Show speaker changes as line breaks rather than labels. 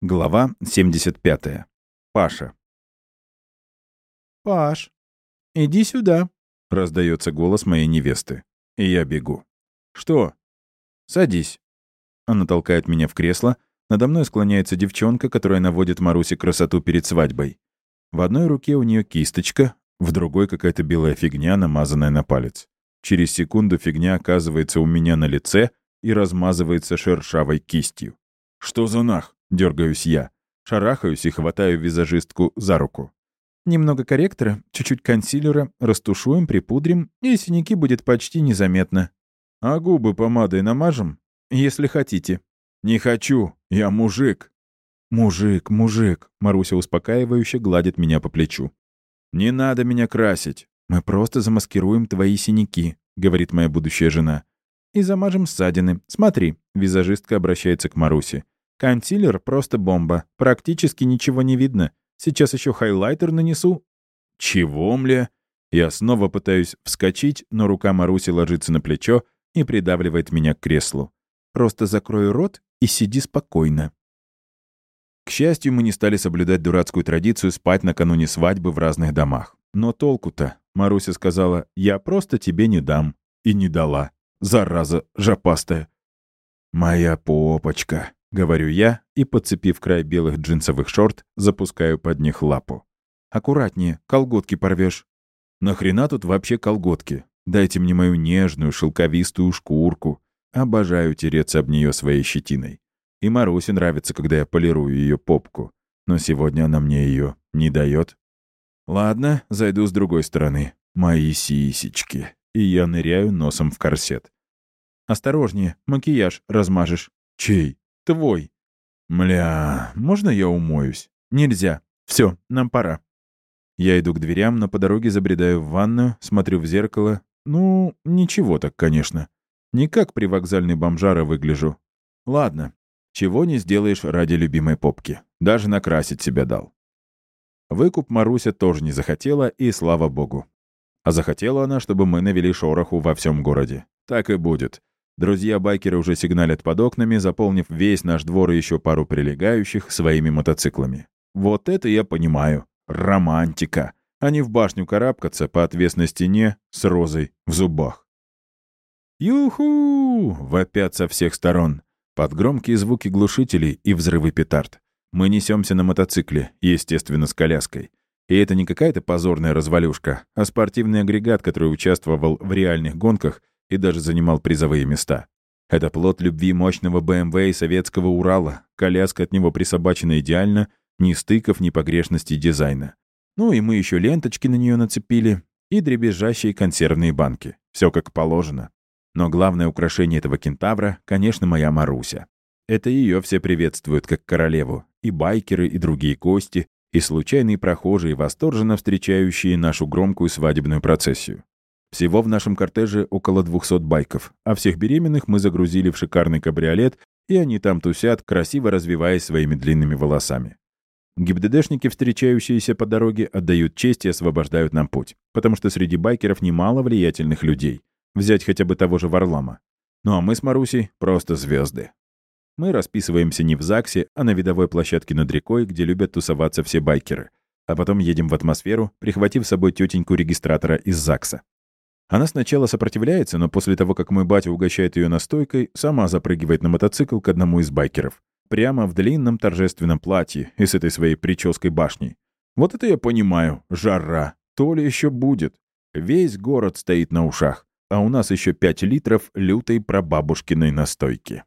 Глава 75. Паша.
«Паш, иди сюда», —
раздается голос моей невесты. И я бегу. «Что?» «Садись». Она толкает меня в кресло. Надо мной склоняется девчонка, которая наводит Марусе красоту перед свадьбой. В одной руке у нее кисточка, в другой какая-то белая фигня, намазанная на палец. Через секунду фигня оказывается у меня на лице и размазывается шершавой кистью. «Что за нах?» Дергаюсь я. Шарахаюсь и хватаю визажистку за руку.
Немного корректора, чуть-чуть консилера, растушуем, припудрим, и синяки будет почти незаметно.
А губы помадой намажем?
Если хотите.
Не хочу, я мужик.
Мужик, мужик, Маруся успокаивающе гладит меня по плечу.
Не надо меня красить.
Мы просто замаскируем твои синяки, говорит моя будущая жена. И замажем ссадины. Смотри, визажистка обращается к Марусе. Консилер — просто бомба. Практически ничего не видно. Сейчас еще хайлайтер нанесу.
Чего, мля? Я снова пытаюсь вскочить, но рука Маруси ложится на плечо и придавливает меня к креслу.
Просто закрой рот и сиди спокойно.
К счастью, мы не стали соблюдать дурацкую традицию спать накануне свадьбы в разных домах. Но толку-то, Маруся сказала, я просто тебе не дам. И не дала. Зараза жопастая. Моя попочка. — говорю я и, подцепив край белых джинсовых шорт, запускаю под них лапу.
«Аккуратнее, колготки порвешь».
«Нахрена тут вообще колготки? Дайте мне мою нежную шелковистую шкурку. Обожаю тереться об нее своей щетиной. И Марусе нравится, когда я полирую ее попку. Но сегодня она мне ее не дает. Ладно, зайду с другой стороны. Мои сисечки». И я ныряю носом в корсет.
«Осторожнее, макияж размажешь».
«Чей?»
твой.
Мля, можно я умоюсь?
Нельзя. Все, нам пора.
Я иду к дверям, но по дороге забредаю в ванную, смотрю в зеркало. Ну, ничего так, конечно. Не как при вокзальной бомжара выгляжу. Ладно, чего не сделаешь ради любимой попки. Даже накрасить себя дал. Выкуп Маруся тоже не захотела, и слава богу. А захотела она, чтобы мы навели шороху во всем городе. Так и будет. Друзья-байкеры уже сигналят под окнами, заполнив весь наш двор и еще пару прилегающих своими мотоциклами. Вот это я понимаю. Романтика. Они в башню карабкаться по отвесной стене с розой в зубах. «Юху!» — вопят со всех сторон. Под громкие звуки глушителей и взрывы петард. Мы несемся на мотоцикле, естественно, с коляской. И это не какая-то позорная развалюшка, а спортивный агрегат, который участвовал в реальных гонках и даже занимал призовые места. Это плод любви мощного БМВ и советского Урала. Коляска от него присобачена идеально, ни стыков, ни погрешностей дизайна. Ну и мы еще ленточки на нее нацепили и дребезжащие консервные банки. Все как положено. Но главное украшение этого кентавра, конечно, моя Маруся. Это ее все приветствуют как королеву. И байкеры, и другие кости, и случайные прохожие, восторженно встречающие нашу громкую свадебную процессию. Всего в нашем кортеже около 200 байков, а всех беременных мы загрузили в шикарный кабриолет, и они там тусят, красиво развиваясь своими длинными волосами. ГИБДДшники, встречающиеся по дороге, отдают честь и освобождают нам путь, потому что среди байкеров немало влиятельных людей. Взять хотя бы того же Варлама. Ну а мы с Марусей просто звезды. Мы расписываемся не в ЗАГСе, а на видовой площадке над рекой, где любят тусоваться все байкеры. А потом едем в атмосферу, прихватив с собой тетеньку регистратора из ЗАГСа. Она сначала сопротивляется, но после того, как мой батя угощает ее настойкой, сама запрыгивает на мотоцикл к одному из байкеров. Прямо в длинном торжественном платье и с этой своей прической башней. Вот это я понимаю. Жара. То ли еще будет. Весь город стоит на ушах. А у нас еще 5 литров лютой прабабушкиной настойки.